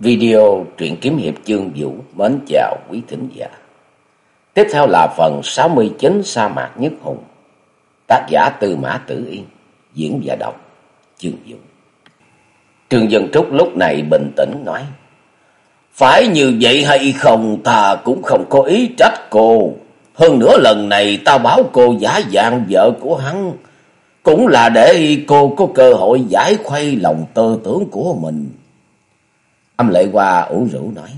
Video truyện kiếm hiệp chương vũ mến chào quý thính giả. Tiếp theo là phần 69 sa mạc nhất hùng. Tác giả Tư Mã Tử Yên, diễn và đọc chương vũ. Trương Dân Trúc lúc này bình tĩnh nói: "Phải như vậy hay không ta cũng không có ý trách cô, hơn nữa lần này ta báo cô giả dạng vợ của hắn cũng là để cô có cơ hội giải khuây lòng tư tưởng của mình." Âm lệ hoa ủ rũ nói.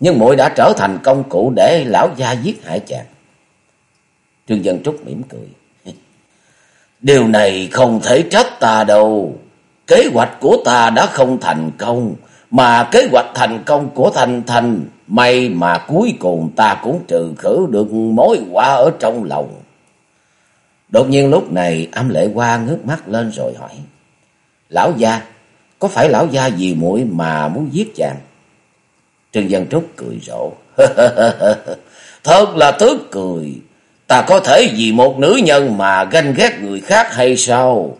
Nhưng muội đã trở thành công cụ để lão gia giết hại chàng. Trương Dân Trúc mỉm cười. Điều này không thể trách ta đâu. Kế hoạch của ta đã không thành công. Mà kế hoạch thành công của Thanh Thanh. May mà cuối cùng ta cũng trừ khử được mối quả ở trong lòng. Đột nhiên lúc này âm lệ qua ngước mắt lên rồi hỏi. Lão gia, có phải lão gia vì muội mà muốn giết chàng? Trương Dân Trúc cười rộ. Thật là tức cười. Ta có thể vì một nữ nhân mà ganh ghét người khác hay sao?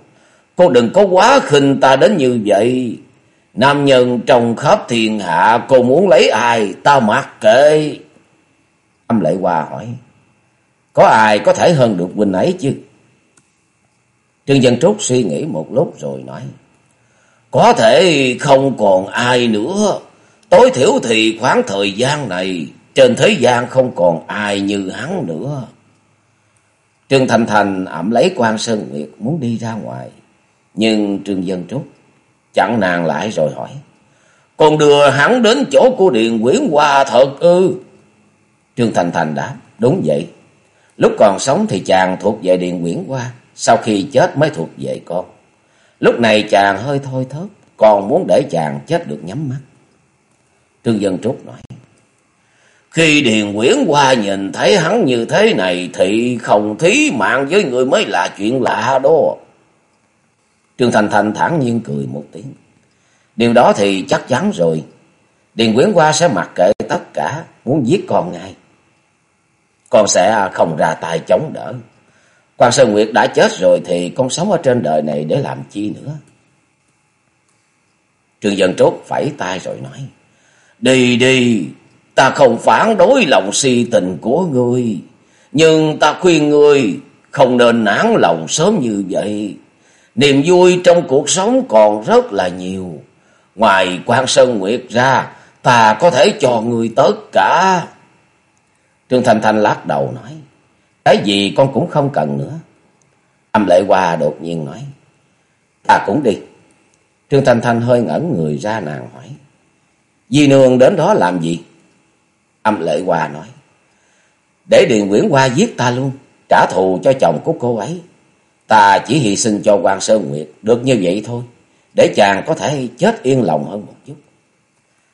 Cô đừng có quá khinh ta đến như vậy. Nam nhân trong khắp thiên hạ, cô muốn lấy ai ta mặc kệ. Âm lệ hòa hỏi. Có ai có thể hơn được huynh ấy chứ? Trương Dân Trúc suy nghĩ một lúc rồi nói. Có thể không còn ai nữa. Tối thiểu thì khoảng thời gian này, trên thế gian không còn ai như hắn nữa. Trương Thành Thành ẩm lấy quan Sơn Nguyệt muốn đi ra ngoài. Nhưng Trương Dân Trúc chặn nàng lại rồi hỏi. Còn đưa hắn đến chỗ của Điền Quyển Hoa thật ư? Trương Thành Thành đáp. Đúng vậy. Lúc còn sống thì chàng thuộc về Điền Quyển Hoa. Sau khi chết mới thuộc về con. Lúc này chàng hơi thôi thớt, còn muốn để chàng chết được nhắm mắt. Trương Dân Trúc nói, Khi Điền Quyển qua nhìn thấy hắn như thế này thì không thí mạng với người mới là chuyện lạ đó. Trương Thành Thành thản nhiên cười một tiếng. Điều đó thì chắc chắn rồi. Điền Quyển qua sẽ mặc kệ tất cả, muốn giết con ngay. Con sẽ không ra tay chống đỡ. Quan Sơn Nguyệt đã chết rồi thì con sống ở trên đời này để làm chi nữa? Trương Dân Trốt phẩy tay rồi nói. Đi đi, ta không phản đối lòng si tình của ngươi. Nhưng ta khuyên ngươi không nên nản lòng sớm như vậy. Niềm vui trong cuộc sống còn rất là nhiều. Ngoài quan Sơn Nguyệt ra, ta có thể cho người tất cả. Trương Thanh Thanh lắc đầu nói. Cái gì con cũng không cần nữa. Âm lệ hoa đột nhiên nói. Ta cũng đi. Trương Thanh Thanh hơi ngẩn người ra nàng hỏi. Di nương đến đó làm gì? Âm lệ hoa nói. Để Điền Nguyễn Hoa giết ta luôn. Trả thù cho chồng của cô ấy. Ta chỉ hy sinh cho quan Sơn Nguyệt. Được như vậy thôi. Để chàng có thể chết yên lòng hơn một chút.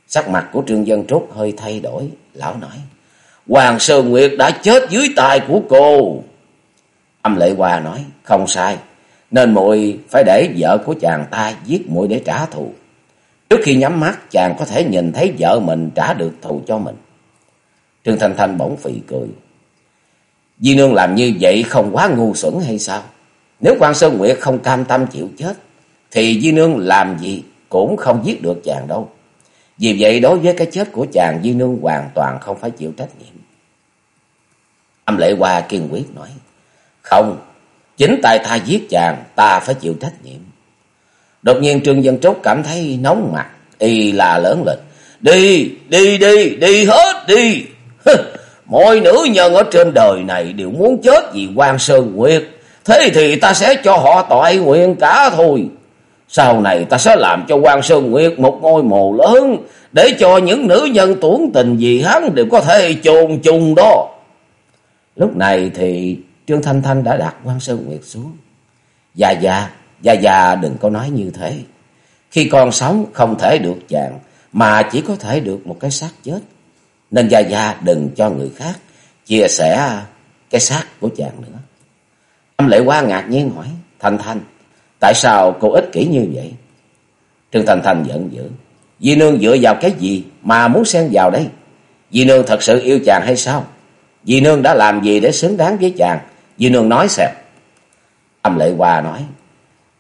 Sắc mặt của Trương Dân Trúc hơi thay đổi. Lão nói. Hoàng Sơn Nguyệt đã chết dưới tay của cô. Âm Lệ Hòa nói, không sai, nên muội phải để vợ của chàng ta giết muội để trả thù. Trước khi nhắm mắt, chàng có thể nhìn thấy vợ mình trả được thù cho mình. Trương Thanh Thanh bỗng phì cười. Di Nương làm như vậy không quá ngu xuẩn hay sao? Nếu quan Sơn Nguyệt không cam tâm chịu chết, thì Di Nương làm gì cũng không giết được chàng đâu. Vì vậy đối với cái chết của chàng Di Nương hoàn toàn không phải chịu trách nhiệm. Âm lệ hoa kiên quyết nói. Không, chính tại ta giết chàng ta phải chịu trách nhiệm. Đột nhiên Trương Dân Trúc cảm thấy nóng mặt, y là lớn lên. Đi, đi, đi, đi hết đi. Mọi nữ nhân ở trên đời này đều muốn chết vì quan Sơn Nguyệt. Thế thì ta sẽ cho họ tội nguyện cả thôi. Sau này ta sẽ làm cho quan Sơn Nguyệt một ngôi mồ lớn. Để cho những nữ nhân tuấn tình gì hắn đều có thể chôn chung đó. Lúc này thì Trương Thanh Thanh đã đặt quan Sơn Nguyệt xuống. Dạ dạ, dạ dạ đừng có nói như thế. Khi con sống không thể được chàng, mà chỉ có thể được một cái xác chết. Nên dạ dạ đừng cho người khác chia sẻ cái xác của chàng nữa. Âm lệ qua ngạc nhiên hỏi, Thanh Thanh, tại sao cô ích kỷ như vậy? Trương Thanh Thanh giận dữ. Di Nương dựa vào cái gì mà muốn xen vào đây? Di Nương thật sự yêu chàng hay sao? Dì Nương đã làm gì để xứng đáng với chàng? Dì Nương nói xem. Âm Lệ Hoa nói,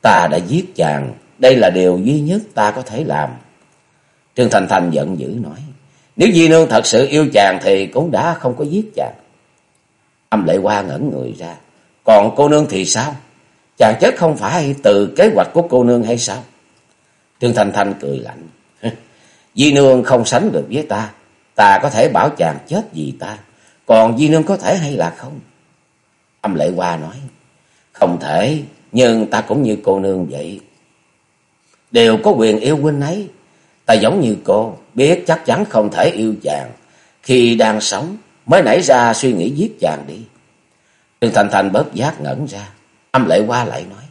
ta đã giết chàng, đây là điều duy nhất ta có thể làm. Trương Thành Thành giận dữ nói. Nếu Di Nương thật sự yêu chàng thì cũng đã không có giết chàng. Âm lệ hoa ngẩn người ra. Còn cô nương thì sao? Chàng chết không phải từ kế hoạch của cô nương hay sao? Trương Thành Thành cười lạnh. Di Nương không sánh được với ta. Ta có thể bảo chàng chết vì ta. Còn Di Nương có thể hay là không? Âm lệ hoa nói. Không thể, nhưng ta cũng như cô nương vậy. Đều có quyền yêu huynh ấy. Ta giống như cô, biết chắc chắn không thể yêu chàng. Khi đang sống, mới nảy ra suy nghĩ giết chàng đi. Trương Thành Thành bớt giác ngẩn ra. Âm lệ qua lại nói.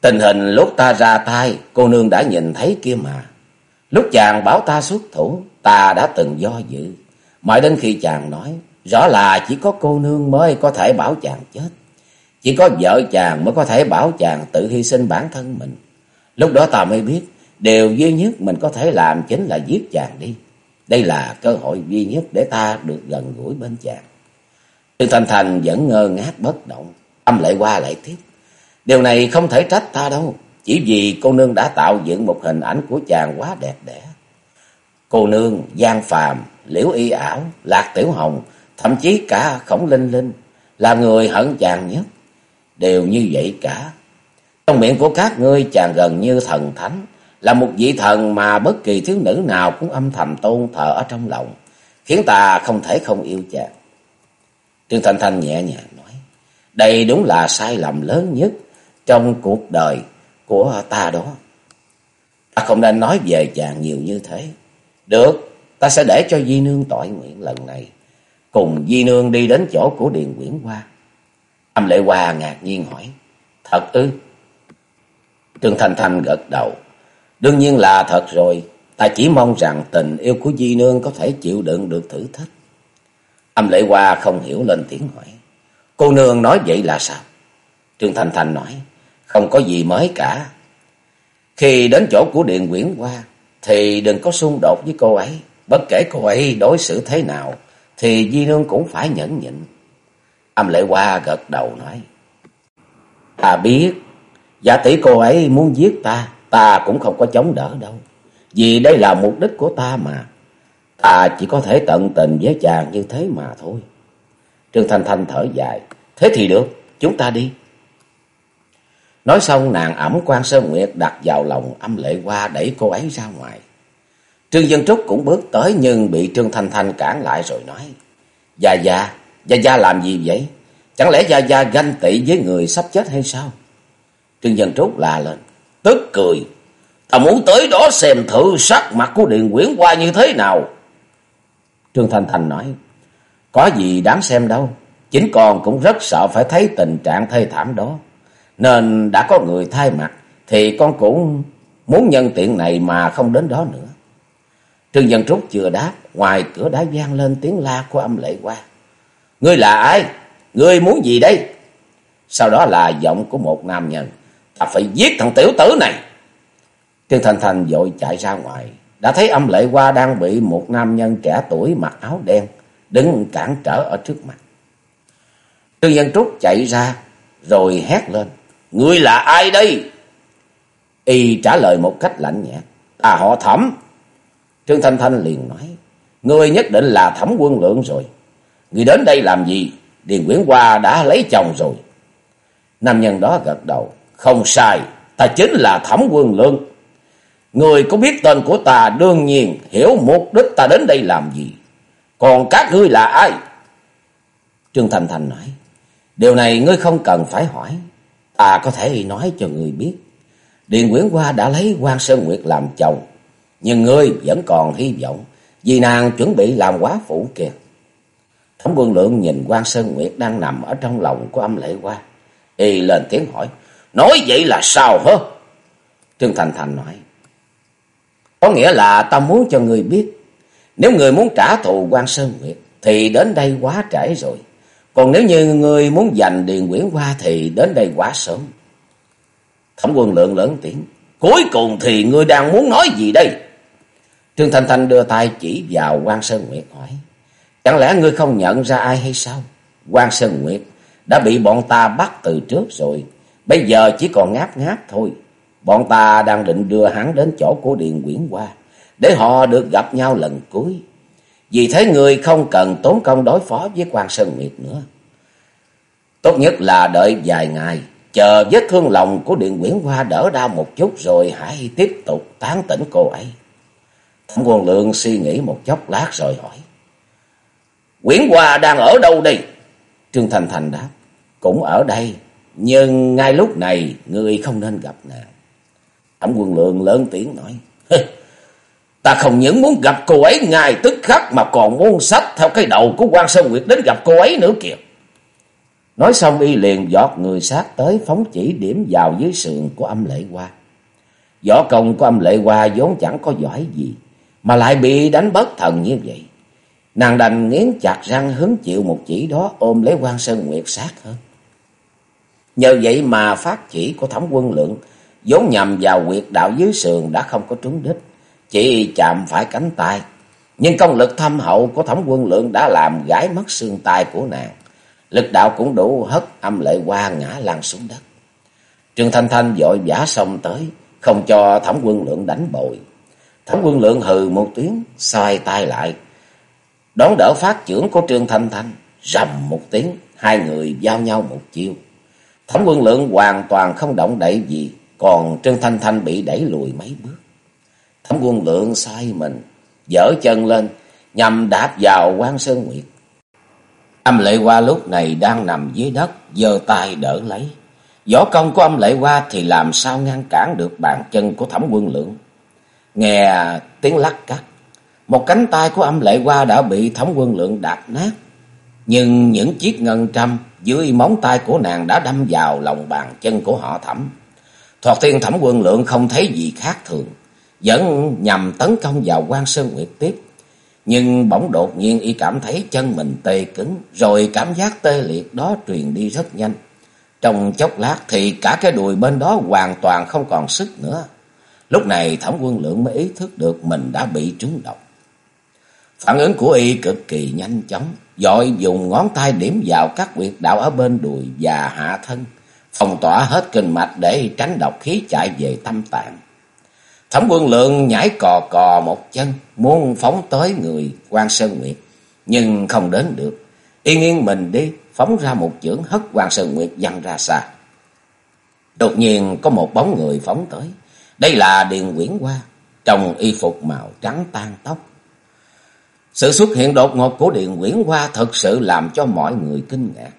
Tình hình lúc ta ra tay, cô nương đã nhìn thấy kia mà. Lúc chàng bảo ta xuất thủ, ta đã từng do dự. Mãi đến khi chàng nói, rõ là chỉ có cô nương mới có thể bảo chàng chết. Chỉ có vợ chàng mới có thể bảo chàng tự hy sinh bản thân mình. Lúc đó ta mới biết, điều duy nhất mình có thể làm chính là giết chàng đi. Đây là cơ hội duy nhất để ta được gần gũi bên chàng. Trương Thành Thành vẫn ngơ ngác bất động, âm lại qua lại tiếp. Điều này không thể trách ta đâu, chỉ vì cô nương đã tạo dựng một hình ảnh của chàng quá đẹp đẽ. Cô nương, gian Phàm, Liễu Y Ảo, Lạc Tiểu Hồng, thậm chí cả Khổng Linh Linh là người hận chàng nhất. Đều như vậy cả. Trong miệng của các ngươi chàng gần như thần thánh, là một vị thần mà bất kỳ thiếu nữ nào cũng âm thầm tôn thờ ở trong lòng, khiến ta không thể không yêu chàng. Trương Thanh Thanh nhẹ nhàng nói, đây đúng là sai lầm lớn nhất trong cuộc đời của ta đó. Ta không nên nói về chàng nhiều như thế. Được, ta sẽ để cho Di Nương tội nguyện lần này. Cùng Di Nương đi đến chỗ của Điền Quyển Hoa. Âm Lệ Hoa ngạc nhiên hỏi, thật ư? Trương Thanh Thanh gật đầu. Đương nhiên là thật rồi. Ta chỉ mong rằng tình yêu của Di Nương có thể chịu đựng được thử thách. Âm Lệ Hoa không hiểu lên tiếng hỏi. Cô nương nói vậy là sao? Trương Thanh Thanh nói. Không có gì mới cả. Khi đến chỗ của Điện Quyển Hoa thì đừng có xung đột với cô ấy. Bất kể cô ấy đối xử thế nào thì Di Nương cũng phải nhẫn nhịn. Âm Lệ Hoa gật đầu nói. Ta biết, giả tỷ cô ấy muốn giết ta, ta cũng không có chống đỡ đâu. Vì đây là mục đích của ta mà. Ta chỉ có thể tận tình với chàng như thế mà thôi. Trương Thanh Thanh thở dài. Thế thì được, chúng ta đi. Nói xong nàng ẩm quan Sơn Nguyệt đặt vào lòng âm lệ qua đẩy cô ấy ra ngoài. Trương Dân Trúc cũng bước tới nhưng bị Trương Thanh Thanh cản lại rồi nói. Gia Gia, Gia Gia làm gì vậy? Chẳng lẽ Gia Gia ganh tị với người sắp chết hay sao? Trương Dân Trúc la lên, tức cười. Ta muốn tới đó xem thử sắc mặt của Điện Quyển qua như thế nào. Trương Thanh Thanh nói, có gì đáng xem đâu. Chính con cũng rất sợ phải thấy tình trạng thê thảm đó. Nên đã có người thay mặt, thì con cũng muốn nhân tiện này mà không đến đó nữa. Trương Dân Trúc chưa đáp, ngoài cửa đã vang lên tiếng la của âm lệ qua. Ngươi là ai? Ngươi muốn gì đây? Sau đó là giọng của một nam nhân. Ta phải giết thằng tiểu tử này. Trương Thành Thành vội chạy ra ngoài. Đã thấy âm lệ qua đang bị một nam nhân trẻ tuổi mặc áo đen. Đứng cản trở ở trước mặt. Trương Dân Trúc chạy ra. Rồi hét lên. Ngươi là ai đây? Y trả lời một cách lạnh nhạt. À họ thẩm. Trương Thanh Thanh liền nói. Ngươi nhất định là thẩm quân lượng rồi. Ngươi đến đây làm gì? Điền Nguyễn Hoa đã lấy chồng rồi. Nam nhân đó gật đầu. Không sai, ta chính là thẩm quân lượng. Người có biết tên của ta đương nhiên hiểu mục đích ta đến đây làm gì. Còn các ngươi là ai? Trương Thành Thành nói. Điều này ngươi không cần phải hỏi. Ta có thể nói cho ngươi biết. Điền Nguyễn Hoa đã lấy quan Sơn Nguyệt làm chồng. Nhưng ngươi vẫn còn hy vọng. Vì nàng chuẩn bị làm quá phụ kìa. Thẩm quân lượng nhìn quan Sơn Nguyệt đang nằm ở trong lòng của âm lệ qua Y lên tiếng hỏi. Nói vậy là sao hả? Trương Thành Thành nói. Có nghĩa là ta muốn cho người biết. Nếu người muốn trả thù quan Sơn Nguyệt, thì đến đây quá trễ rồi. Còn nếu như người muốn giành Điền Nguyễn qua thì đến đây quá sớm. Thẩm quân lượng lớn tiếng. Cuối cùng thì ngươi đang muốn nói gì đây? Trương thanh thanh đưa tay chỉ vào quan Sơn Nguyệt hỏi. Chẳng lẽ ngươi không nhận ra ai hay sao? quan Sơn Nguyệt đã bị bọn ta bắt từ trước rồi. Bây giờ chỉ còn ngáp ngáp thôi. Bọn ta đang định đưa hắn đến chỗ của Điền Quyển qua, để họ được gặp nhau lần cuối. Vì thế người không cần tốn công đối phó với quan Sơn Nguyệt nữa. Tốt nhất là đợi vài ngày, chờ vết thương lòng của Điện Quyển Hoa đỡ đau một chút rồi hãy tiếp tục tán tỉnh cô ấy. Thẩm quân lượng suy nghĩ một chốc lát rồi hỏi. Quyển Hoa đang ở đâu đây? Trương Thành Thành đáp. Cũng ở đây, nhưng ngay lúc này người không nên gặp nàng. Thẩm quân lượng lớn tiếng nói. Ta không những muốn gặp cô ấy ngay tức khắc mà còn muốn sách theo cái đầu của quan Sơn Nguyệt đến gặp cô ấy nữa kìa. Nói xong y liền giọt người sát tới phóng chỉ điểm vào dưới sườn của âm lệ hoa. Võ công của âm lệ hoa vốn chẳng có giỏi gì, mà lại bị đánh bất thần như vậy. Nàng đành nghiến chặt răng hứng chịu một chỉ đó ôm lấy quan Sơn Nguyệt sát hơn. Nhờ vậy mà phát chỉ của thẩm quân lượng vốn nhằm vào quyệt đạo dưới sườn đã không có trúng đích, chỉ chạm phải cánh tay. Nhưng công lực thâm hậu của thẩm quân lượng đã làm gãy mất xương tay của nàng. Lực đạo cũng đủ hất âm lệ qua ngã lăn xuống đất. Trương Thanh Thanh vội giả xông tới, không cho thẩm quân lượng đánh bội. Thẩm quân lượng hừ một tiếng, xoay tay lại. Đón đỡ phát trưởng của Trương Thanh Thanh, rầm một tiếng, hai người giao nhau một chiêu. Thẩm quân lượng hoàn toàn không động đậy gì, còn Trương Thanh Thanh bị đẩy lùi mấy bước. Thẩm quân lượng sai mình, dở chân lên, nhằm đạp vào quan Sơn Nguyệt. Âm lệ hoa lúc này đang nằm dưới đất, giơ tay đỡ lấy. Võ công của âm lệ hoa thì làm sao ngăn cản được bàn chân của thẩm quân lượng. Nghe tiếng lắc cắt, một cánh tay của âm lệ qua đã bị thẩm quân lượng đạp nát. Nhưng những chiếc ngân trăm dưới móng tay của nàng đã đâm vào lòng bàn chân của họ thẩm. Thoạt tiên thẩm quân lượng không thấy gì khác thường, vẫn nhằm tấn công vào quan Sơn Nguyệt tiếp. Nhưng bỗng đột nhiên y cảm thấy chân mình tê cứng, rồi cảm giác tê liệt đó truyền đi rất nhanh. Trong chốc lát thì cả cái đùi bên đó hoàn toàn không còn sức nữa. Lúc này thẩm quân lượng mới ý thức được mình đã bị trúng độc. Phản ứng của y cực kỳ nhanh chóng, dội dùng ngón tay điểm vào các quyệt đạo ở bên đùi và hạ thân, phòng tỏa hết kinh mạch để tránh độc khí chạy về tâm tạng. Thẩm quân lượng nhảy cò cò một chân, muốn phóng tới người quan Sơn Nguyệt, nhưng không đến được. Y nghiêng mình đi, phóng ra một chưởng hất quan Sơn Nguyệt văng ra xa. Đột nhiên có một bóng người phóng tới. Đây là Điền Quyển Hoa, trong y phục màu trắng tan tóc. Sự xuất hiện đột ngột của Điền Quyển Hoa thật sự làm cho mọi người kinh ngạc.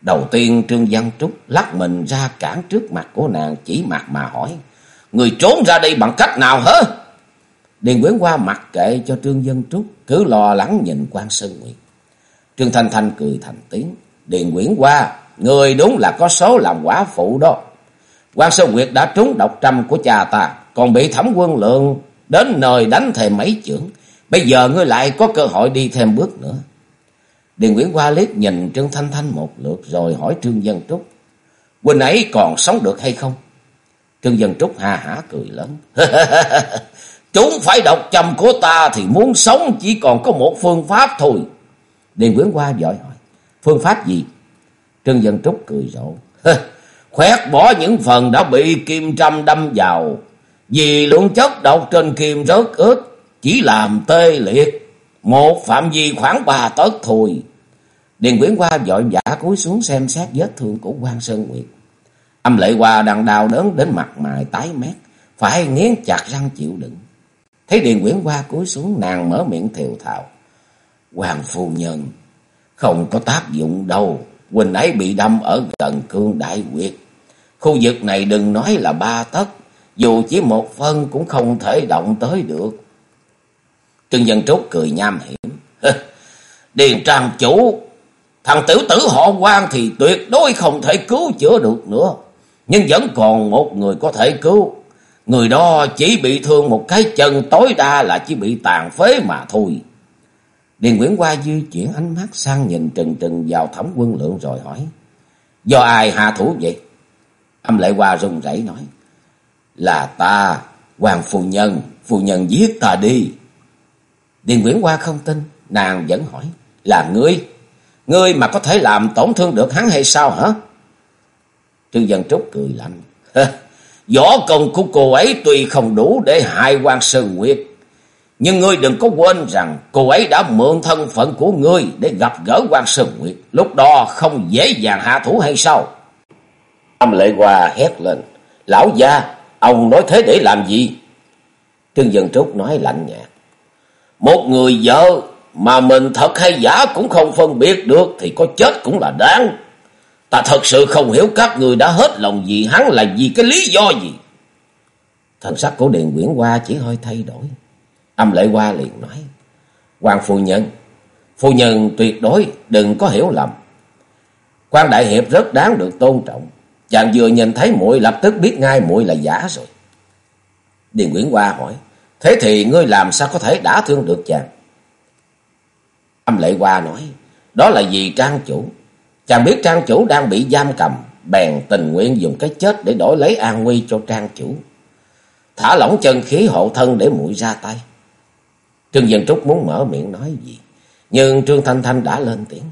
Đầu tiên Trương Văn Trúc lắc mình ra cản trước mặt của nàng chỉ mặt mà hỏi. Người trốn ra đây bằng cách nào hả? Điền Quyển Hoa mặc kệ cho Trương Dân Trúc, cứ lo lắng nhìn quan Sơn Nguyệt. Trương Thanh Thanh cười thành tiếng. Điền Quyển Hoa, người đúng là có số làm quả phụ đó quan sơ Nguyệt đã trúng độc trăm của cha ta, còn bị thẩm quân lượng đến nơi đánh thêm mấy chưởng. Bây giờ ngươi lại có cơ hội đi thêm bước nữa. Điền Nguyễn Hoa liếc nhìn Trương Thanh Thanh một lượt rồi hỏi Trương Dân Trúc. Quỳnh ấy còn sống được hay không? Trương Dân Trúc ha hả cười lớn. Chúng phải độc châm của ta thì muốn sống chỉ còn có một phương pháp thôi. Điền Nguyễn Hoa giỏi hỏi. Phương pháp gì? Trương Dân Trúc cười rộ. Khoét bỏ những phần đã bị kim trăm đâm vào. Vì lượng chất độc trên kim rớt ướt. Chỉ làm tê liệt. Một phạm vi khoảng ba tấc thôi. Điền Quyển Hoa dội vã cúi xuống xem xét vết thương của quan Sơn Nguyệt. Âm lệ hoa đang đau đớn đến mặt mày tái mét, phải nghiến chặt răng chịu đựng. Thấy Điền Quyển Hoa cúi xuống nàng mở miệng thiều thào. Hoàng phu nhân, không có tác dụng đâu, Quỳnh ấy bị đâm ở gần cương đại quyệt. Khu vực này đừng nói là ba tấc, dù chỉ một phân cũng không thể động tới được. Trương Dân Trúc cười nham hiểm. Điền trang chủ, thằng tiểu tử họ quan thì tuyệt đối không thể cứu chữa được nữa nhưng vẫn còn một người có thể cứu. Người đó chỉ bị thương một cái chân tối đa là chỉ bị tàn phế mà thôi. Điền Nguyễn Hoa di chuyển ánh mắt sang nhìn trừng trừng vào thẩm quân lượng rồi hỏi. Do ai hạ thủ vậy? Âm lệ hoa run rẩy nói. Là ta, hoàng phu nhân, phu nhân giết ta đi. Điền Nguyễn Hoa không tin, nàng vẫn hỏi. Là ngươi? Ngươi mà có thể làm tổn thương được hắn hay sao hả? Trương Dân Trúc cười lạnh. Võ công của cô ấy tuy không đủ để hại quan Sơn Nguyệt. Nhưng ngươi đừng có quên rằng cô ấy đã mượn thân phận của ngươi để gặp gỡ quan Sơn Nguyệt. Lúc đó không dễ dàng hạ thủ hay sao? Âm lệ hòa hét lên. Lão gia, ông nói thế để làm gì? Trương Dân Trúc nói lạnh nhạt. Một người vợ mà mình thật hay giả cũng không phân biệt được thì có chết cũng là đáng. Ta thật sự không hiểu các người đã hết lòng vì hắn là vì cái lý do gì. Thần sắc của Điền Nguyễn Hoa chỉ hơi thay đổi. Âm lệ hoa liền nói. Hoàng phu nhân, phu nhân tuyệt đối đừng có hiểu lầm. quan đại hiệp rất đáng được tôn trọng. Chàng vừa nhìn thấy muội, lập tức biết ngay muội là giả rồi. Điền Nguyễn Hoa hỏi. Thế thì ngươi làm sao có thể đã thương được chàng? Âm lệ hoa nói. Đó là vì trang chủ. Chàng biết trang chủ đang bị giam cầm. Bèn tình nguyện dùng cái chết để đổi lấy an nguy cho trang chủ. Thả lỏng chân khí hộ thân để muội ra tay. Trương Dân Trúc muốn mở miệng nói gì. Nhưng Trương Thanh Thanh đã lên tiếng.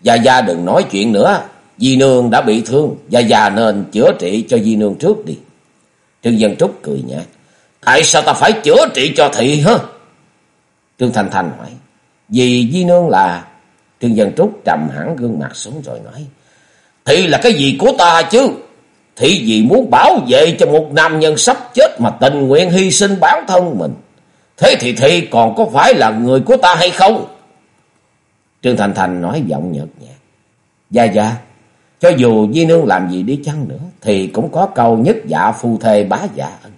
Gia Gia đừng nói chuyện nữa. Di Nương đã bị thương. và già nên chữa trị cho Di Nương trước đi. Trương Dân Trúc cười nhạt. Tại sao ta phải chữa trị cho thị hả? Trương Thanh Thanh hỏi. Vì Di Nương là... Trương Dân Trúc trầm hẳn gương mặt xuống rồi nói. Thị là cái gì của ta chứ? Thị vì muốn bảo vệ cho một nam nhân sắp chết mà tình nguyện hy sinh bản thân mình. Thế thì Thị còn có phải là người của ta hay không? Trương Thành Thành nói giọng nhợt nhạt. Dạ dạ, cho dù Di Nương làm gì đi chăng nữa, thì cũng có câu nhất dạ phu thê bá dạ ân.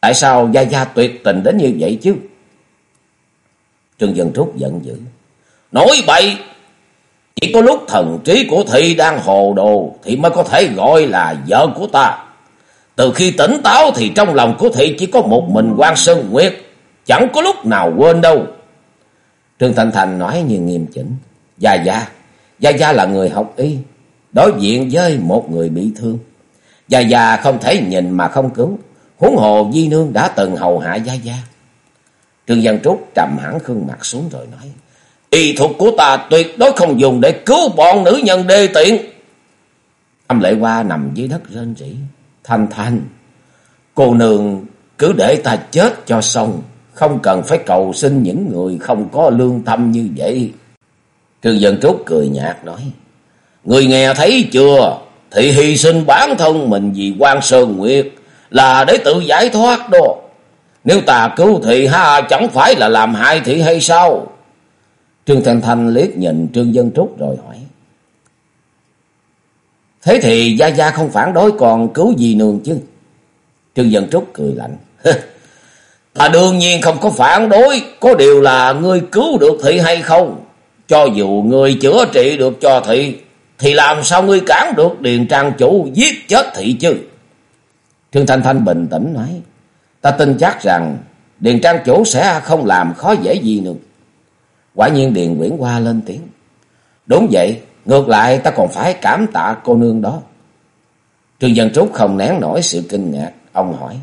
Tại sao Gia Gia tuyệt tình đến như vậy chứ? Trương Dân Trúc giận dữ. Nói bậy! Chỉ có lúc thần trí của Thị đang hồ đồ thì mới có thể gọi là vợ của ta. Từ khi tỉnh táo thì trong lòng của Thị chỉ có một mình quan Sơn Nguyệt. Chẳng có lúc nào quên đâu. Trương Thành Thành nói như nghiêm chỉnh. Gia Gia, Gia Gia là người học y. Đối diện với một người bị thương. Gia Gia không thể nhìn mà không cứu. Huống hồ Di Nương đã từng hầu hạ Gia Gia. Trương Văn Trúc trầm hẳn khuôn mặt xuống rồi nói. Y thuật của ta tuyệt đối không dùng để cứu bọn nữ nhân đê tiện. Âm lệ hoa nằm dưới đất rên rỉ. Thanh thanh. Cô nương cứ để ta chết cho xong. Không cần phải cầu xin những người không có lương tâm như vậy. Trương Dân Trúc cười nhạt nói. Người nghe thấy chưa? thì hy sinh bản thân mình vì quan Sơn Nguyệt là để tự giải thoát đó. Nếu ta cứu thị ha chẳng phải là làm hại thị hay sao? Trương Thanh Thanh liếc nhìn Trương Dân Trúc rồi hỏi. Thế thì Gia Gia không phản đối còn cứu gì nương chứ? Trương Dân Trúc cười lạnh. Ta đương nhiên không có phản đối, có điều là ngươi cứu được thị hay không? Cho dù ngươi chữa trị được cho thị, thì làm sao ngươi cản được Điền Trang Chủ giết chết thị chứ? Trương Thanh Thanh bình tĩnh nói. Ta tin chắc rằng Điền Trang Chủ sẽ không làm khó dễ gì nữa. Quả nhiên Điền Nguyễn Hoa lên tiếng. Đúng vậy, ngược lại ta còn phải cảm tạ cô nương đó. Trương Dân Trúc không nén nổi sự kinh ngạc. Ông hỏi.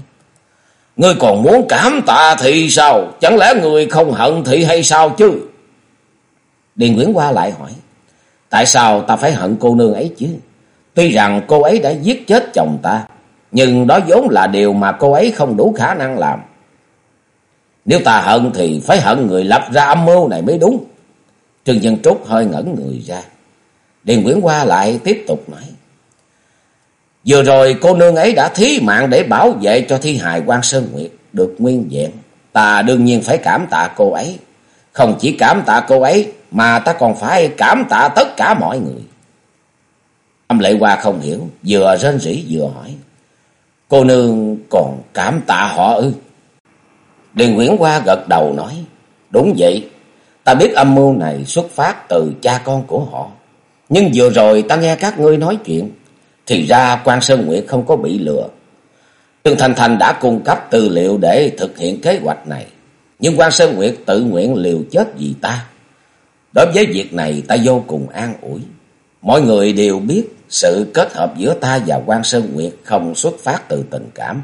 Ngươi còn muốn cảm tạ thì sao? Chẳng lẽ người không hận thị hay sao chứ? Điền Nguyễn Hoa lại hỏi. Tại sao ta phải hận cô nương ấy chứ? Tuy rằng cô ấy đã giết chết chồng ta. Nhưng đó vốn là điều mà cô ấy không đủ khả năng làm. Nếu ta hận thì phải hận người lập ra âm mưu này mới đúng. Trương Dân Trúc hơi ngẩn người ra. Điền Nguyễn Hoa lại tiếp tục nói. Vừa rồi cô nương ấy đã thí mạng để bảo vệ cho thi hài quan Sơn Nguyệt được nguyên vẹn. Ta đương nhiên phải cảm tạ cô ấy. Không chỉ cảm tạ cô ấy mà ta còn phải cảm tạ tất cả mọi người. Âm lệ hoa không hiểu, vừa rên rỉ vừa hỏi. Cô nương còn cảm tạ họ ư? Điền Nguyễn Hoa gật đầu nói. Đúng vậy, ta biết âm mưu này xuất phát từ cha con của họ. Nhưng vừa rồi ta nghe các ngươi nói chuyện. Thì ra quan Sơn Nguyệt không có bị lừa. Trương Thành Thành đã cung cấp tư liệu để thực hiện kế hoạch này. Nhưng quan Sơn Nguyệt tự nguyện liều chết vì ta. Đối với việc này ta vô cùng an ủi. Mọi người đều biết sự kết hợp giữa ta và quan Sơn Nguyệt không xuất phát từ tình cảm.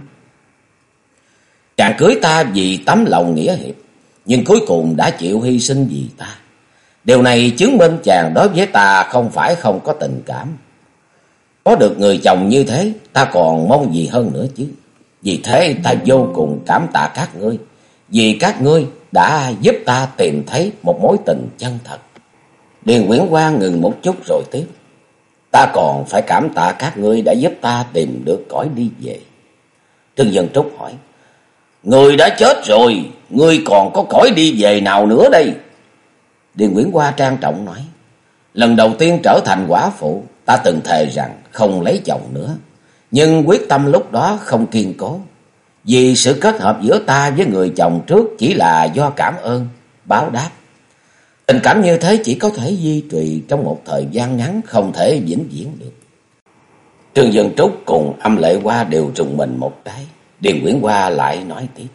Chàng cưới ta vì tấm lòng nghĩa hiệp, nhưng cuối cùng đã chịu hy sinh vì ta. Điều này chứng minh chàng đối với ta không phải không có tình cảm. Có được người chồng như thế, ta còn mong gì hơn nữa chứ. Vì thế ta vô cùng cảm tạ các ngươi, vì các ngươi đã giúp ta tìm thấy một mối tình chân thật. Điền Nguyễn Quang ngừng một chút rồi tiếp. Ta còn phải cảm tạ các ngươi đã giúp ta tìm được cõi đi về. Trương Dân Trúc hỏi. Người đã chết rồi, ngươi còn có cõi đi về nào nữa đây? Điền Nguyễn Hoa trang trọng nói. Lần đầu tiên trở thành quả phụ, ta từng thề rằng không lấy chồng nữa. Nhưng quyết tâm lúc đó không kiên cố. Vì sự kết hợp giữa ta với người chồng trước chỉ là do cảm ơn, báo đáp. Tình cảm như thế chỉ có thể duy trì trong một thời gian ngắn, không thể vĩnh viễn được. Trương Dân Trúc cùng âm lệ hoa đều trùng mình một cái. Điền Nguyễn Hoa lại nói tiếp.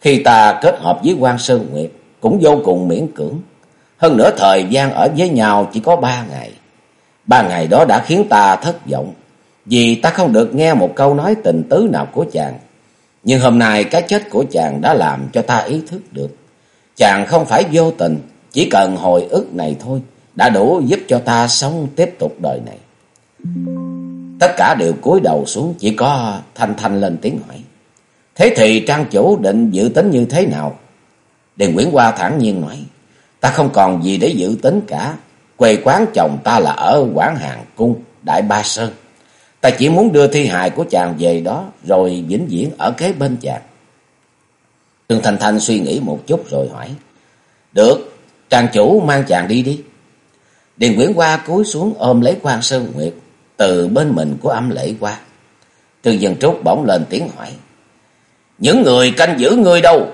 Khi ta kết hợp với quan Sơn Nguyệt, cũng vô cùng miễn cưỡng. Hơn nữa thời gian ở với nhau chỉ có ba ngày. Ba ngày đó đã khiến ta thất vọng. Vì ta không được nghe một câu nói tình tứ nào của chàng. Nhưng hôm nay cái chết của chàng đã làm cho ta ý thức được. Chàng không phải vô tình, chỉ cần hồi ức này thôi, đã đủ giúp cho ta sống tiếp tục đời này. Tất cả đều cúi đầu xuống, chỉ có Thanh Thanh lên tiếng hỏi. Thế thì trang chủ định dự tính như thế nào? Điền Nguyễn Hoa thản nhiên nói. Ta không còn gì để dự tính cả. Quê quán chồng ta là ở Quảng Hàng Cung, Đại Ba Sơn. Ta chỉ muốn đưa thi hài của chàng về đó, rồi vĩnh viễn ở kế bên chàng. Trương Thanh Thanh suy nghĩ một chút rồi hỏi. Được, chàng chủ mang chàng đi đi. Điền Nguyễn Hoa cúi xuống ôm lấy quan Sơn Nguyệt từ bên mình của âm lễ qua. Trương Dân Trúc bỗng lên tiếng hỏi. Những người canh giữ ngươi đâu?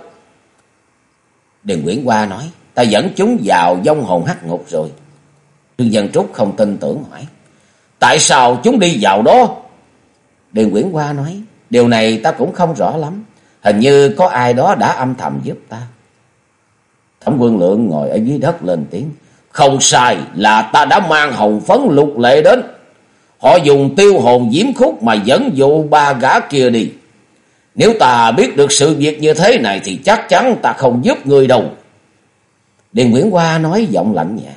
Điền Nguyễn Hoa nói. Ta dẫn chúng vào dông hồn hắc ngục rồi. Trương Dân Trúc không tin tưởng hỏi. Tại sao chúng đi vào đó? Điền Nguyễn Hoa nói. Điều này ta cũng không rõ lắm. Hình như có ai đó đã âm thầm giúp ta. Thẩm quân lượng ngồi ở dưới đất lên tiếng. Không sai là ta đã mang hồng phấn lục lệ đến. Họ dùng tiêu hồn diễm khúc mà dẫn dụ ba gã kia đi. Nếu ta biết được sự việc như thế này thì chắc chắn ta không giúp người đâu. Điền Nguyễn Hoa nói giọng lạnh nhạt.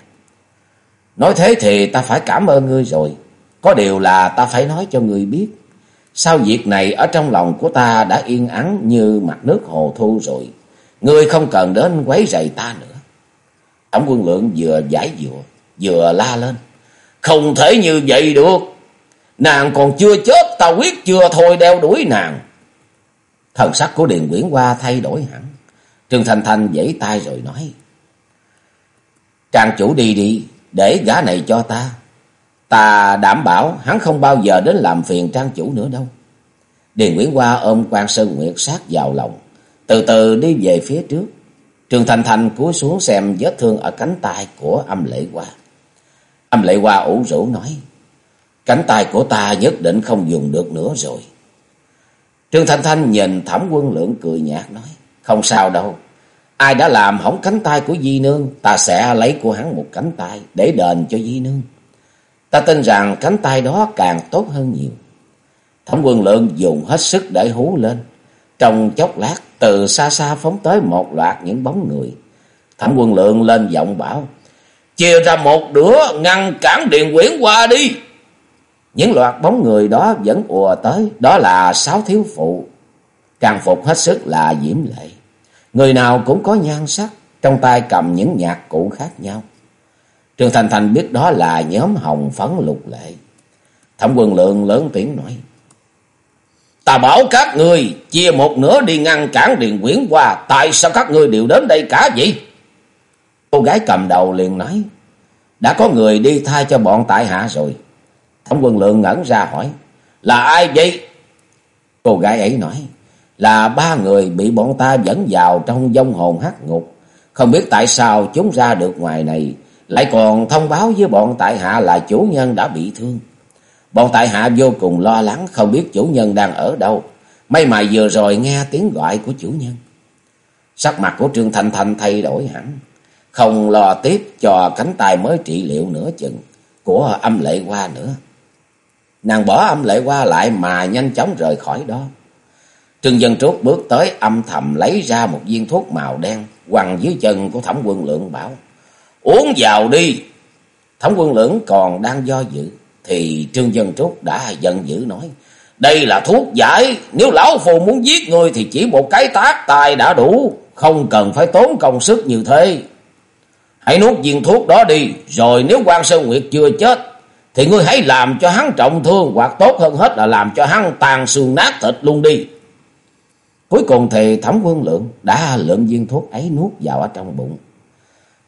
Nói thế thì ta phải cảm ơn ngươi rồi. Có điều là ta phải nói cho người biết. Sau việc này ở trong lòng của ta đã yên ắng như mặt nước hồ thu rồi. Ngươi không cần đến quấy rầy ta nữa. Tổng quân lượng vừa giải dụa, vừa la lên. Không thể như vậy được. Nàng còn chưa chết, ta quyết chưa thôi đeo đuổi nàng. Thần sắc của Điền Nguyễn Hoa thay đổi hẳn. Trương Thành Thành giãy tay rồi nói. Trang chủ đi đi, để gã này cho ta. Ta đảm bảo hắn không bao giờ đến làm phiền trang chủ nữa đâu. Điền Nguyễn Hoa ôm quan Sơn Nguyệt sát vào lòng, từ từ đi về phía trước. Trường Thành Thành cúi xuống xem vết thương ở cánh tay của âm lệ hoa. Âm lệ hoa ủ rũ nói, cánh tay của ta nhất định không dùng được nữa rồi. Trương Thanh Thanh nhìn thẩm quân lượng cười nhạt nói, không sao đâu, ai đã làm hỏng cánh tay của Di Nương, ta sẽ lấy của hắn một cánh tay để đền cho Di Nương. Ta tin rằng cánh tay đó càng tốt hơn nhiều. Thẩm quân lượng dùng hết sức để hú lên. Trong chốc lát, từ xa xa phóng tới một loạt những bóng người. Thẩm quân lượng lên giọng bảo, chia ra một đứa ngăn cản điện quyển qua đi. Những loạt bóng người đó vẫn ùa tới, đó là sáu thiếu phụ. Trang phục hết sức là diễm lệ. Người nào cũng có nhan sắc, trong tay cầm những nhạc cụ khác nhau. Trương Thành Thành biết đó là nhóm hồng phấn lục lệ. Thẩm quân lượng lớn tiếng nói. Ta bảo các người chia một nửa đi ngăn cản Điền Quyển qua. Tại sao các người đều đến đây cả vậy? Cô gái cầm đầu liền nói. Đã có người đi thay cho bọn tại hạ rồi. Thẩm quân lượng ngẩn ra hỏi. Là ai vậy? Cô gái ấy nói. Là ba người bị bọn ta dẫn vào trong dông hồn hắc ngục. Không biết tại sao chúng ra được ngoài này. Lại còn thông báo với bọn tại hạ là chủ nhân đã bị thương. Bọn tại hạ vô cùng lo lắng, không biết chủ nhân đang ở đâu. May mà vừa rồi nghe tiếng gọi của chủ nhân. Sắc mặt của Trương Thanh Thanh thay đổi hẳn. Không lo tiếp cho cánh tay mới trị liệu nửa chừng của âm lệ qua nữa. Nàng bỏ âm lệ qua lại mà nhanh chóng rời khỏi đó. Trương Dân Trúc bước tới âm thầm lấy ra một viên thuốc màu đen quằn dưới chân của thẩm quân lượng bảo. Uống vào đi. Thẩm quân lưỡng còn đang do dự. thì Trương Dân Trúc đã giận dữ nói. Đây là thuốc giải, nếu lão phù muốn giết người thì chỉ một cái tác tài đã đủ, không cần phải tốn công sức như thế. Hãy nuốt viên thuốc đó đi, rồi nếu quan Sơn Nguyệt chưa chết, thì ngươi hãy làm cho hắn trọng thương, hoặc tốt hơn hết là làm cho hắn tàn xương nát thịt luôn đi. Cuối cùng thì Thẩm Quân Lượng đã lượng viên thuốc ấy nuốt vào ở trong bụng.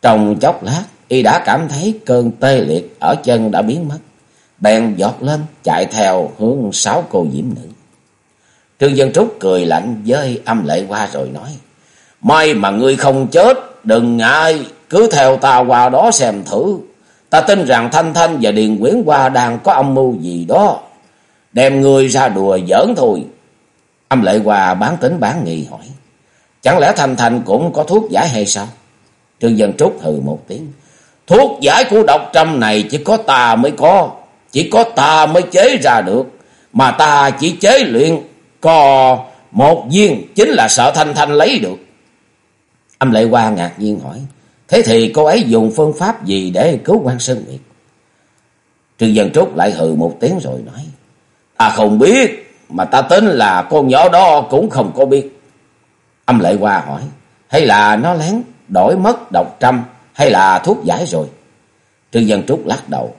Trong chốc lát, y đã cảm thấy cơn tê liệt ở chân đã biến mất. Bèn giọt lên, chạy theo hướng sáu cô diễm nữ. Trương Dân Trúc cười lạnh với âm lệ qua rồi nói. May mà ngươi không chết, đừng ngại, cứ theo ta qua đó xem thử. Ta tin rằng Thanh Thanh và Điền Quyến qua đang có âm mưu gì đó. Đem ngươi ra đùa giỡn thôi. Âm lệ qua bán tính bán nghi hỏi. Chẳng lẽ Thanh Thanh cũng có thuốc giải hay sao? Trương Dân Trúc hừ một tiếng. Thuốc giải của độc trăm này chỉ có ta mới có. Chỉ có ta mới chế ra được. Mà ta chỉ chế luyện, có một viên chính là sợ Thanh Thanh lấy được. Âm lệ hoa ngạc nhiên hỏi. Thế thì cô ấy dùng phương pháp gì để cứu quan Sơn Nguyệt? Trương Dân Trúc lại hừ một tiếng rồi nói. Ta không biết. Mà ta tính là con nhỏ đó cũng không có biết. Âm lệ hoa hỏi. Hay là nó lén đổi mất độc trăm hay là thuốc giải rồi? Trương Dân Trúc lắc đầu.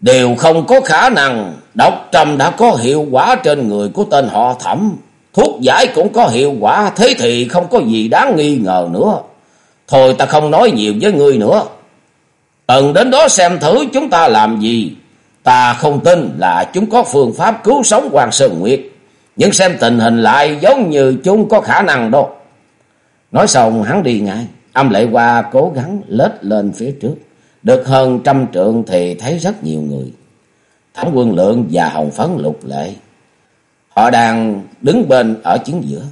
Đều không có khả năng độc trăm đã có hiệu quả trên người của tên họ thẩm. Thuốc giải cũng có hiệu quả, thế thì không có gì đáng nghi ngờ nữa. Thôi ta không nói nhiều với ngươi nữa. Cần đến đó xem thử chúng ta làm gì. Ta không tin là chúng có phương pháp cứu sống Hoàng Sơn Nguyệt. Nhưng xem tình hình lại giống như chúng có khả năng đâu. Nói xong, hắn đi ngay. Âm lệ qua cố gắng lết lên phía trước. Được hơn trăm trượng thì thấy rất nhiều người. Thẩm quân lượng và hồng phấn lục lệ. Họ đang đứng bên ở chính giữa.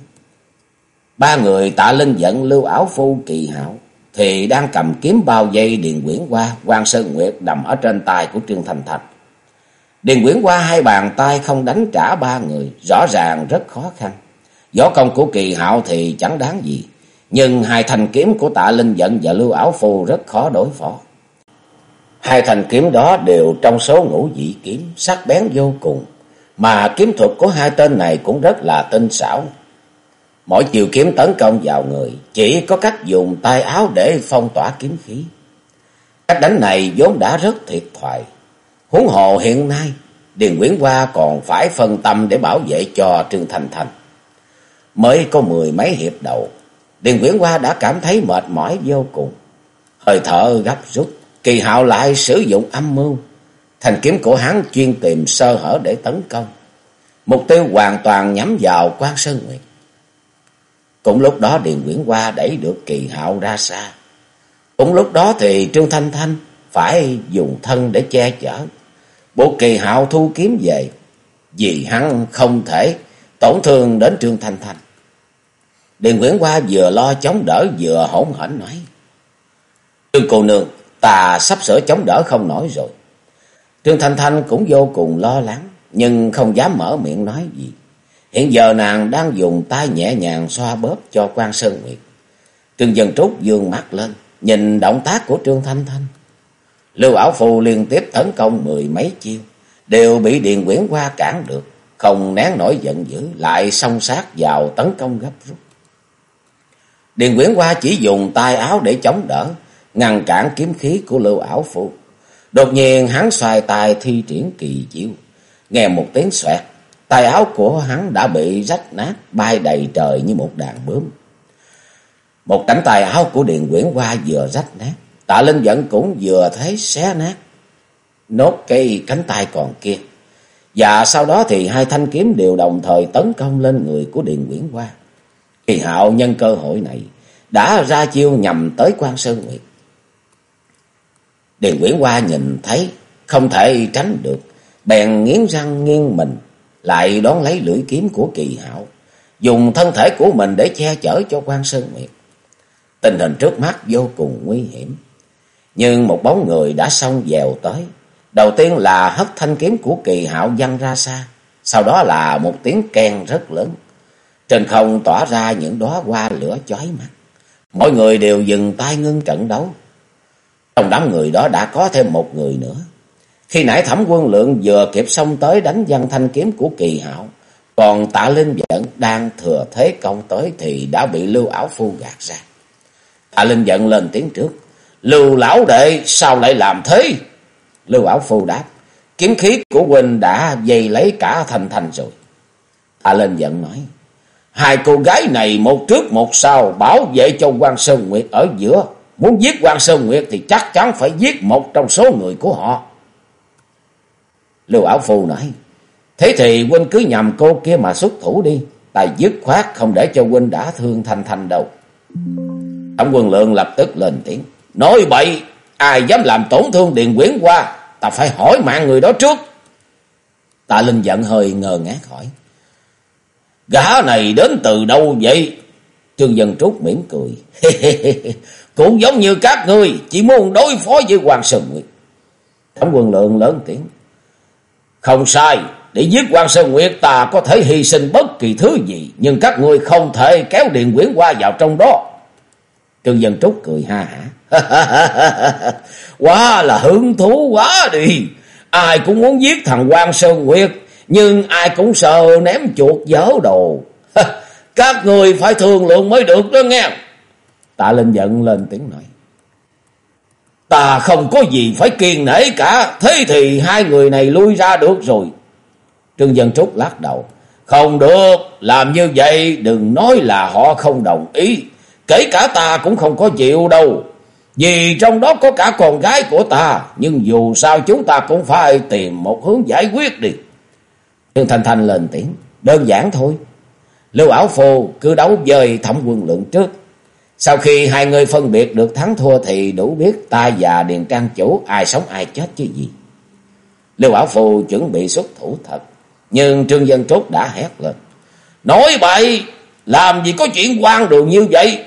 Ba người tạ linh dẫn lưu áo phu kỳ hảo. Thì đang cầm kiếm bao dây Điền Quyển qua quan Sơn Nguyệt đầm ở trên tay của Trương Thành Thành. Điền Quyển qua hai bàn tay không đánh trả ba người. Rõ ràng rất khó khăn. Võ công của kỳ hạo thì chẳng đáng gì. Nhưng hai thanh kiếm của tạ linh Dẫn và lưu áo phu rất khó đối phó. Hai thanh kiếm đó đều trong số ngũ dị kiếm, sắc bén vô cùng. Mà kiếm thuật của hai tên này cũng rất là tinh xảo. Mỗi chiều kiếm tấn công vào người, chỉ có cách dùng tay áo để phong tỏa kiếm khí. Cách đánh này vốn đã rất thiệt thoại. Huống hồ hiện nay, Điền Quyển Hoa còn phải phân tâm để bảo vệ cho Trương Thành Thành. Mới có mười mấy hiệp đầu, Điền Nguyễn Hoa đã cảm thấy mệt mỏi vô cùng. Hơi thở gấp rút, kỳ hạo lại sử dụng âm mưu. Thành kiếm của hắn chuyên tìm sơ hở để tấn công. Mục tiêu hoàn toàn nhắm vào quan Sơn Nguyệt. Cũng lúc đó Điền Nguyễn Hoa đẩy được kỳ hạo ra xa. Cũng lúc đó thì Trương Thanh Thanh phải dùng thân để che chở. Bộ kỳ hạo thu kiếm về. Vì hắn không thể tổn thương đến Trương Thanh Thanh. Điền nguyễn Hoa vừa lo chống đỡ vừa hỗn hển nói. Trương cô nương, ta sắp sửa chống đỡ không nổi rồi. Trương Thanh Thanh cũng vô cùng lo lắng, nhưng không dám mở miệng nói gì. Hiện giờ nàng đang dùng tay nhẹ nhàng xoa bóp cho quan Sơn Nguyệt. Trương Dân Trúc dương mắt lên, nhìn động tác của Trương Thanh Thanh. Lưu Ảo Phù liên tiếp tấn công mười mấy chiêu, đều bị Điền Quyển Hoa cản được, không nén nổi giận dữ, lại song sát vào tấn công gấp rút. Điền Quyển Hoa chỉ dùng tay áo để chống đỡ, ngăn cản kiếm khí của Lưu Ảo phụ. Đột nhiên hắn xoay tay thi triển kỳ chiêu, nghe một tiếng xoẹt, tay áo của hắn đã bị rách nát, bay đầy trời như một đàn bướm. Một cánh tay áo của Điền Quyển Hoa vừa rách nát, Tạ Linh Dẫn cũng vừa thấy xé nát, nốt cây cánh tay còn kia. Và sau đó thì hai thanh kiếm đều đồng thời tấn công lên người của Điền Quyển Hoa. Kỳ hạo nhân cơ hội này đã ra chiêu nhằm tới quan Sơn Nguyệt. Điền Quyển Hoa nhìn thấy không thể tránh được, bèn nghiến răng nghiêng mình, lại đón lấy lưỡi kiếm của kỳ hạo, dùng thân thể của mình để che chở cho quan Sơn Nguyệt. Tình hình trước mắt vô cùng nguy hiểm, nhưng một bóng người đã xông dèo tới. Đầu tiên là hất thanh kiếm của kỳ hạo văng ra xa, sau đó là một tiếng keng rất lớn. Trên không tỏa ra những đóa hoa lửa chói mắt. Mọi người đều dừng tay ngưng trận đấu. Trong đám người đó đã có thêm một người nữa. Khi nãy thẩm quân lượng vừa kịp xong tới đánh văn thanh kiếm của kỳ hạo. Còn tạ linh giận đang thừa thế công tới thì đã bị lưu ảo phu gạt ra. Tạ linh giận lên tiếng trước. Lưu lão đệ, sao lại làm thế? Lưu ảo phu đáp. Kiếm khí của huynh đã dây lấy cả thành thành rồi. Tạ linh giận nói. Hai cô gái này một trước một sau bảo vệ cho quan Sơn Nguyệt ở giữa. Muốn giết quan Sơn Nguyệt thì chắc chắn phải giết một trong số người của họ. Lưu Ảo Phù nói. Thế thì huynh cứ nhầm cô kia mà xuất thủ đi. Tài dứt khoát không để cho huynh đã thương Thanh Thanh đâu. Tổng quân lượng lập tức lên tiếng. Nói bậy, ai dám làm tổn thương Điền quyến qua, ta phải hỏi mạng người đó trước. Tạ Linh giận hơi ngờ ngác hỏi. Gã này đến từ đâu vậy? Trương Dân Trúc mỉm cười. Cũng giống như các ngươi, chỉ muốn đối phó với Hoàng Sơn Nguyệt. Tổng quân lượng lớn tiếng. Không sai, để giết quan Sơn Nguyệt ta có thể hy sinh bất kỳ thứ gì, nhưng các ngươi không thể kéo Điện Quyển qua vào trong đó. Trương Dân Trúc cười ha hả. quá là hứng thú quá đi. Ai cũng muốn giết thằng quan Sơn Nguyệt, nhưng ai cũng sợ ném chuột dở đồ. các người phải thương lượng mới được đó nghe. Tạ Linh giận lên tiếng nói. Ta không có gì phải kiên nể cả. Thế thì hai người này lui ra được rồi. Trương Dân Trúc lắc đầu. Không được. Làm như vậy đừng nói là họ không đồng ý. Kể cả ta cũng không có chịu đâu. Vì trong đó có cả con gái của ta. Nhưng dù sao chúng ta cũng phải tìm một hướng giải quyết đi. Trương Thanh Thanh lên tiếng. Đơn giản thôi. Lưu Ảo Phô cứ đấu dời thẩm quân lượng trước. Sau khi hai người phân biệt được thắng thua thì đủ biết ta và Điền Trang Chủ ai sống ai chết chứ gì. Lưu Ảo Phù chuẩn bị xuất thủ thật. Nhưng Trương Dân Trúc đã hét lên. Nói bậy, làm gì có chuyện quan đường như vậy?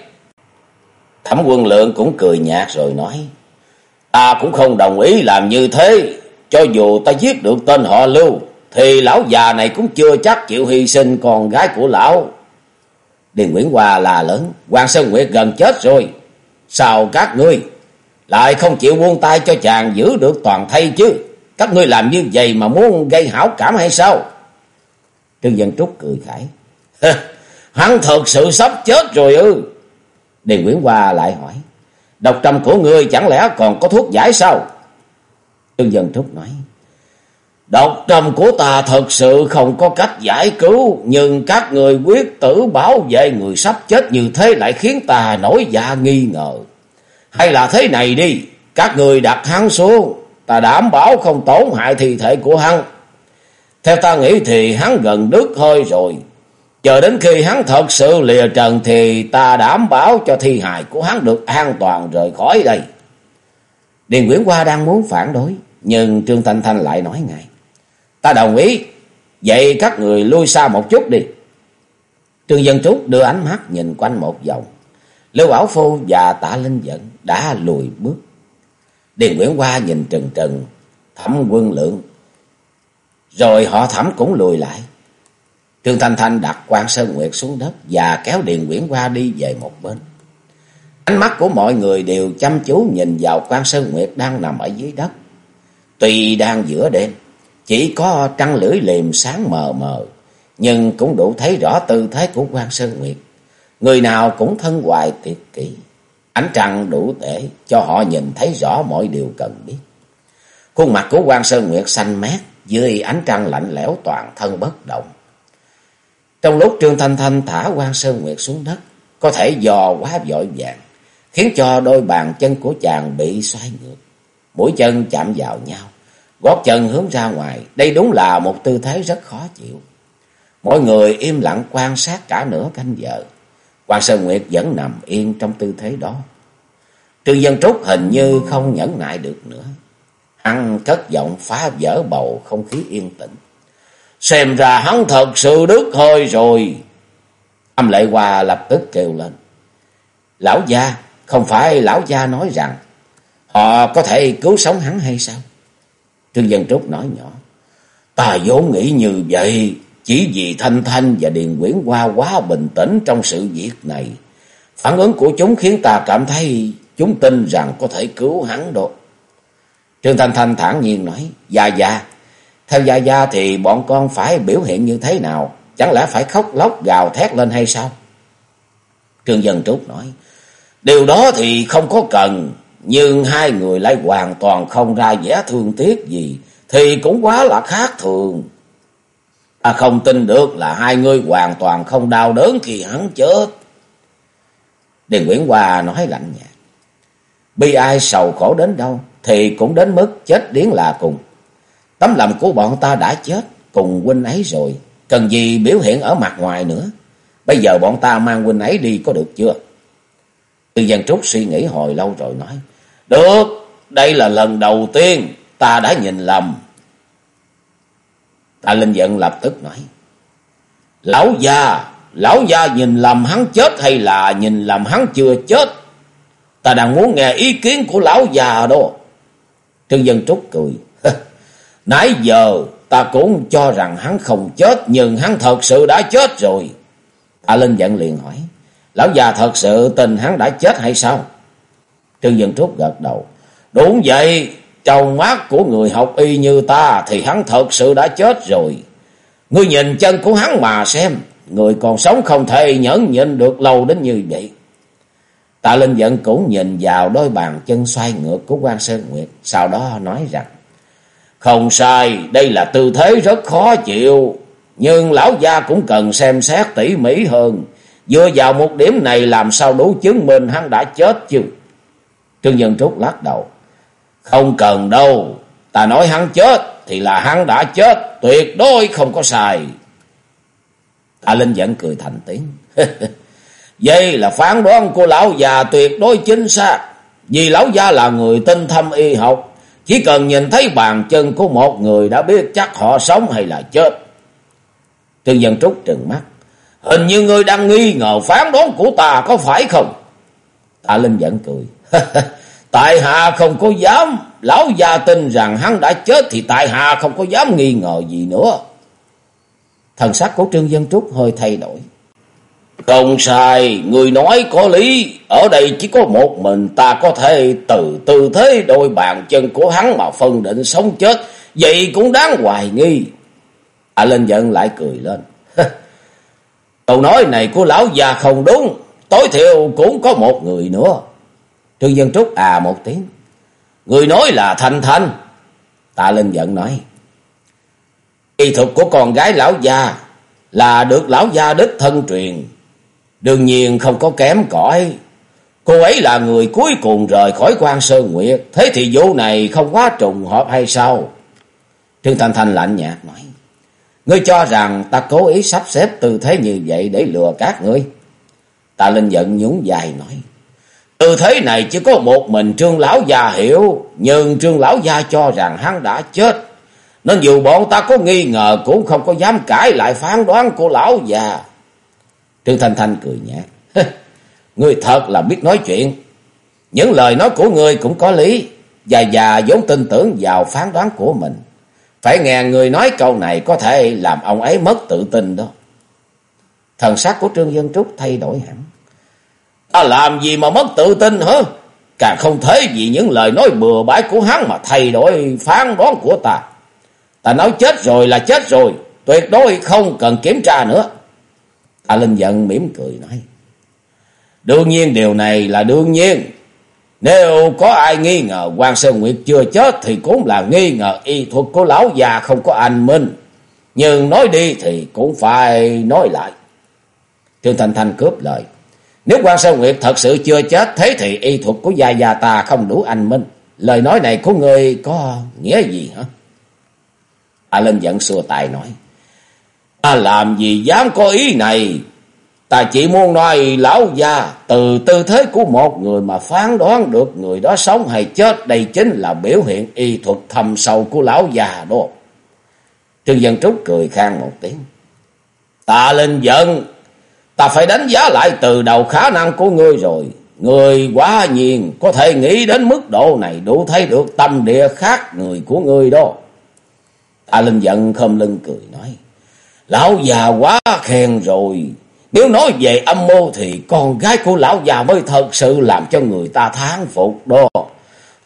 Thẩm quân lượng cũng cười nhạt rồi nói. Ta cũng không đồng ý làm như thế. Cho dù ta giết được tên họ Lưu, thì lão già này cũng chưa chắc chịu hy sinh con gái của lão. Điền Nguyễn Hoa là lớn, Hoàng Sơn Nguyệt gần chết rồi. Sao các ngươi lại không chịu buông tay cho chàng giữ được toàn thay chứ? Các ngươi làm như vậy mà muốn gây hảo cảm hay sao? Trương Dân Trúc cười khải. Hắn thật sự sắp chết rồi ư? Điền Nguyễn Hoa lại hỏi. Độc trầm của ngươi chẳng lẽ còn có thuốc giải sao? Trương Dân Trúc nói. Độc trầm của ta thật sự không có cách giải cứu, nhưng các người quyết tử bảo vệ người sắp chết như thế lại khiến ta nổi dạ nghi ngờ. Hay là thế này đi, các người đặt hắn xuống, ta đảm bảo không tổn hại thi thể của hắn. Theo ta nghĩ thì hắn gần đứt hơi rồi. Chờ đến khi hắn thật sự lìa trần thì ta đảm bảo cho thi hài của hắn được an toàn rời khỏi đây. Điền Nguyễn Hoa đang muốn phản đối, nhưng Trương Thanh Thanh lại nói ngay. Ta đồng ý. Vậy các người lui xa một chút đi. Trương Dân Trúc đưa ánh mắt nhìn quanh một vòng. Lưu Bảo Phu và Tạ Linh Dẫn đã lùi bước. Điền Nguyễn Hoa nhìn trừng trừng, thẩm quân lượng. Rồi họ thẩm cũng lùi lại. Trương Thanh Thanh đặt quan Sơn Nguyệt xuống đất và kéo Điền Nguyễn Hoa đi về một bên. Ánh mắt của mọi người đều chăm chú nhìn vào quan Sơn Nguyệt đang nằm ở dưới đất. Tuy đang giữa đêm, chỉ có trăng lưỡi liềm sáng mờ mờ, nhưng cũng đủ thấy rõ tư thế của quan Sơn Nguyệt. Người nào cũng thân hoài tuyệt kỹ. Ánh trăng đủ để cho họ nhìn thấy rõ mọi điều cần biết. Khuôn mặt của quan Sơn Nguyệt xanh mát dưới ánh trăng lạnh lẽo toàn thân bất động. Trong lúc Trương Thanh Thanh thả quan Sơn Nguyệt xuống đất, có thể dò quá vội vàng, khiến cho đôi bàn chân của chàng bị xoay ngược. Mũi chân chạm vào nhau, gót chân hướng ra ngoài, đây đúng là một tư thế rất khó chịu. Mọi người im lặng quan sát cả nửa canh giờ. Quan Sơn Nguyệt vẫn nằm yên trong tư thế đó. Trương Dân Trúc hình như không nhẫn nại được nữa. Hắn cất giọng phá vỡ bầu không khí yên tĩnh. Xem ra hắn thật sự đứt hơi rồi. Âm lệ hòa lập tức kêu lên. Lão gia, không phải lão gia nói rằng họ có thể cứu sống hắn hay sao? Trương Dân Trúc nói nhỏ. Ta vốn nghĩ như vậy, chỉ vì Thanh Thanh và Điền Quyển Hoa quá bình tĩnh trong sự việc này. Phản ứng của chúng khiến ta cảm thấy chúng tin rằng có thể cứu hắn được. Trương Thanh Thanh thản nhiên nói, Dạ dạ, theo gia gia thì bọn con phải biểu hiện như thế nào? Chẳng lẽ phải khóc lóc gào thét lên hay sao? Trương Dân Trúc nói, Điều đó thì không có cần, nhưng hai người lại hoàn toàn không ra vẻ thương tiếc gì, thì cũng quá là khác thường. Ta không tin được là hai người hoàn toàn không đau đớn khi hắn chết. Điền Nguyễn Hòa nói lạnh nhạt. Bi ai sầu khổ đến đâu thì cũng đến mức chết điến là cùng. Tấm lòng của bọn ta đã chết cùng huynh ấy rồi. Cần gì biểu hiện ở mặt ngoài nữa. Bây giờ bọn ta mang huynh ấy đi có được chưa? Tư Văn Trúc suy nghĩ hồi lâu rồi nói. Được, đây là lần đầu tiên ta đã nhìn lầm. Tạ Linh Dận lập tức nói. Lão già, lão già nhìn lầm hắn chết hay là nhìn lầm hắn chưa chết? Ta đang muốn nghe ý kiến của lão già đó. Trương Dân Trúc cười. Nãy giờ ta cũng cho rằng hắn không chết nhưng hắn thật sự đã chết rồi. Tạ Linh giận liền hỏi. Lão già thật sự tình hắn đã chết hay sao? Trương Dân Trúc gật đầu. Đúng vậy, trong mắt của người học y như ta thì hắn thật sự đã chết rồi. Ngươi nhìn chân của hắn mà xem, người còn sống không thể nhẫn nhịn được lâu đến như vậy. Tạ Linh Dận cũng nhìn vào đôi bàn chân xoay ngược của quan Sơn Nguyệt, sau đó nói rằng, Không sai, đây là tư thế rất khó chịu, nhưng lão gia cũng cần xem xét tỉ mỉ hơn. Dựa vào một điểm này làm sao đủ chứng minh hắn đã chết chứ? Trương Dân Trúc lắc đầu. Không cần đâu, ta nói hắn chết thì là hắn đã chết, tuyệt đối không có sai. ta Linh vẫn cười thành tiếng. Vậy là phán đoán của lão già tuyệt đối chính xác. Vì lão gia là người tinh thâm y học. Chỉ cần nhìn thấy bàn chân của một người đã biết chắc họ sống hay là chết. Trương Dân Trúc trừng mắt. Hình như ngươi đang nghi ngờ phán đoán của ta có phải không? Tạ Linh vẫn cười. tại hạ không có dám. Lão gia tin rằng hắn đã chết thì tại hạ không có dám nghi ngờ gì nữa. Thần sắc của Trương Dân Trúc hơi thay đổi. Không sai, người nói có lý, ở đây chỉ có một mình ta có thể từ tư thế đôi bàn chân của hắn mà phân định sống chết, vậy cũng đáng hoài nghi. À linh giận lại cười lên. Câu nói này của lão già không đúng, tối thiểu cũng có một người nữa. Trương Dân Trúc à một tiếng. Người nói là Thanh Thanh. Tạ Linh giận nói. Y thuật của con gái lão già là được lão gia đích thân truyền. Đương nhiên không có kém cỏi. Cô ấy là người cuối cùng rời khỏi quan Sơn Nguyệt. Thế thì vụ này không quá trùng hợp hay sao? Trương Thanh Thanh lạnh nhạt nói. Ngươi cho rằng ta cố ý sắp xếp tư thế như vậy để lừa các ngươi. Ta Linh giận nhún dài nói. Tư thế này chỉ có một mình trương lão già hiểu. Nhưng trương lão gia cho rằng hắn đã chết. Nên dù bọn ta có nghi ngờ cũng không có dám cãi lại phán đoán của lão già. Trương Thanh Thanh cười nhạt. ngươi thật là biết nói chuyện. Những lời nói của ngươi cũng có lý. Già già vốn tin tưởng vào phán đoán của mình. Phải nghe người nói câu này có thể làm ông ấy mất tự tin đó. Thần sắc của Trương Dân Trúc thay đổi hẳn. Ta làm gì mà mất tự tin hả? Càng không thể vì những lời nói bừa bãi của hắn mà thay đổi phán đoán của ta. Ta nói chết rồi là chết rồi. Tuyệt đối không cần kiểm tra nữa. ta Linh giận mỉm cười nói. Đương nhiên điều này là đương nhiên. Nếu có ai nghi ngờ quan Sơn Nguyệt chưa chết thì cũng là nghi ngờ y thuật của lão già không có anh minh. Nhưng nói đi thì cũng phải nói lại. Trương Thanh Thanh cướp lời. Nếu quan Sơn Nguyệt thật sự chưa chết, thế thì y thuật của gia gia ta không đủ anh minh. Lời nói này của người có nghĩa gì hả? A Linh giận xua tài nói. Ta làm gì dám có ý này. Ta chỉ muốn nói, lão già từ tư thế của một người mà phán đoán được người đó sống hay chết. Đây chính là biểu hiện y thuật thầm sâu của lão già đó. Trương Dân Trúc cười khang một tiếng. Ta lên giận. Ta phải đánh giá lại từ đầu khả năng của ngươi rồi. Người quá nhiên, có thể nghĩ đến mức độ này đủ thấy được tâm địa khác người của ngươi đó. Ta lên giận không lưng cười nói. Lão già quá khen rồi. Nếu nói về âm mưu thì con gái của lão già mới thật sự làm cho người ta thán phục đó.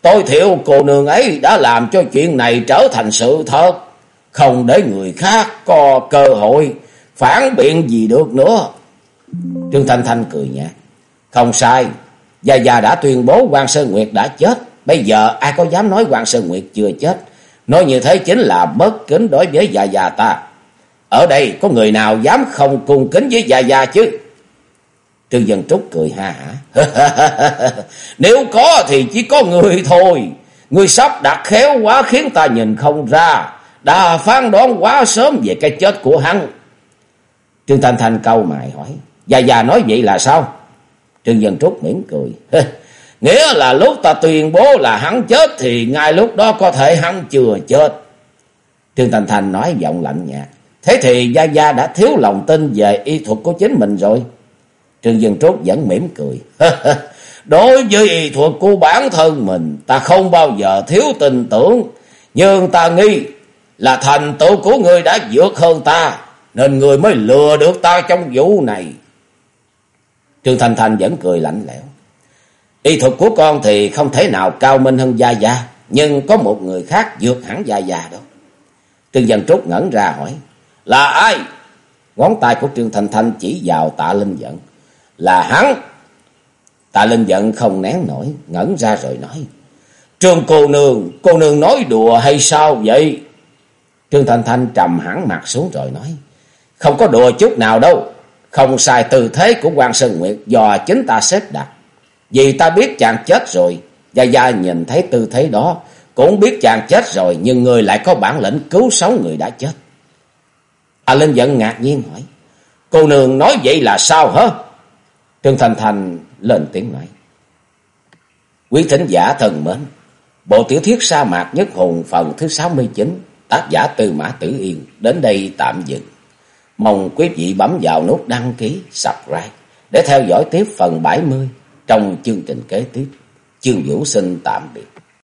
Tôi thiệu cô nương ấy đã làm cho chuyện này trở thành sự thật. Không để người khác có cơ hội phản biện gì được nữa. Trương Thanh Thanh cười nhẹ, Không sai. Gia Gia đã tuyên bố Hoàng Sơn Nguyệt đã chết. Bây giờ ai có dám nói Hoàng Sơn Nguyệt chưa chết. Nói như thế chính là bất kính đối với Gia Gia ta. Ở đây có người nào dám không cung kính với Gia Gia chứ? Trương Dân Trúc cười ha hả. Nếu có thì chỉ có người thôi. Người sắp đặt khéo quá khiến ta nhìn không ra. Đã phán đoán quá sớm về cái chết của hắn. Trương Thanh Thanh câu mày hỏi. Già già nói vậy là sao? Trương Dân Trúc mỉm cười. Nghĩa là lúc ta tuyên bố là hắn chết thì ngay lúc đó có thể hắn chưa chết. Trương Thanh Thanh nói giọng lạnh nhạt. Thế thì Gia Gia đã thiếu lòng tin về y thuật của chính mình rồi. Trương Dân Trúc vẫn mỉm cười. Đối với y thuật của bản thân mình, ta không bao giờ thiếu tin tưởng. Nhưng ta nghi là thành tựu của người đã vượt hơn ta, nên người mới lừa được ta trong vụ này. Trương Thành Thành vẫn cười lạnh lẽo. Y thuật của con thì không thể nào cao minh hơn Gia Gia, nhưng có một người khác vượt hẳn Gia Gia đó. Trương Dân Trúc ngẩn ra hỏi, là ai? Ngón tay của Trương Thành thanh chỉ vào tạ Linh Giận. Là hắn. Tạ Linh Giận không nén nổi, ngẩn ra rồi nói. Trương cô nương, cô nương nói đùa hay sao vậy? Trương Thành Thanh trầm hẳn mặt xuống rồi nói. Không có đùa chút nào đâu. Không sai tư thế của quan Sơn Nguyệt do chính ta xếp đặt. Vì ta biết chàng chết rồi. Gia Gia nhìn thấy tư thế đó. Cũng biết chàng chết rồi nhưng người lại có bản lĩnh cứu sống người đã chết. À, A Linh giận ngạc nhiên hỏi. Cô nương nói vậy là sao hả? Trương Thành Thành lên tiếng nói. Quý thính giả thần mến. Bộ tiểu thuyết sa mạc nhất hùng phần thứ 69. Tác giả Tư Mã Tử Yên đến đây tạm dừng. Mong quý vị bấm vào nút đăng ký, subscribe để theo dõi tiếp phần 70 trong chương trình kế tiếp. Chương Vũ xin tạm biệt.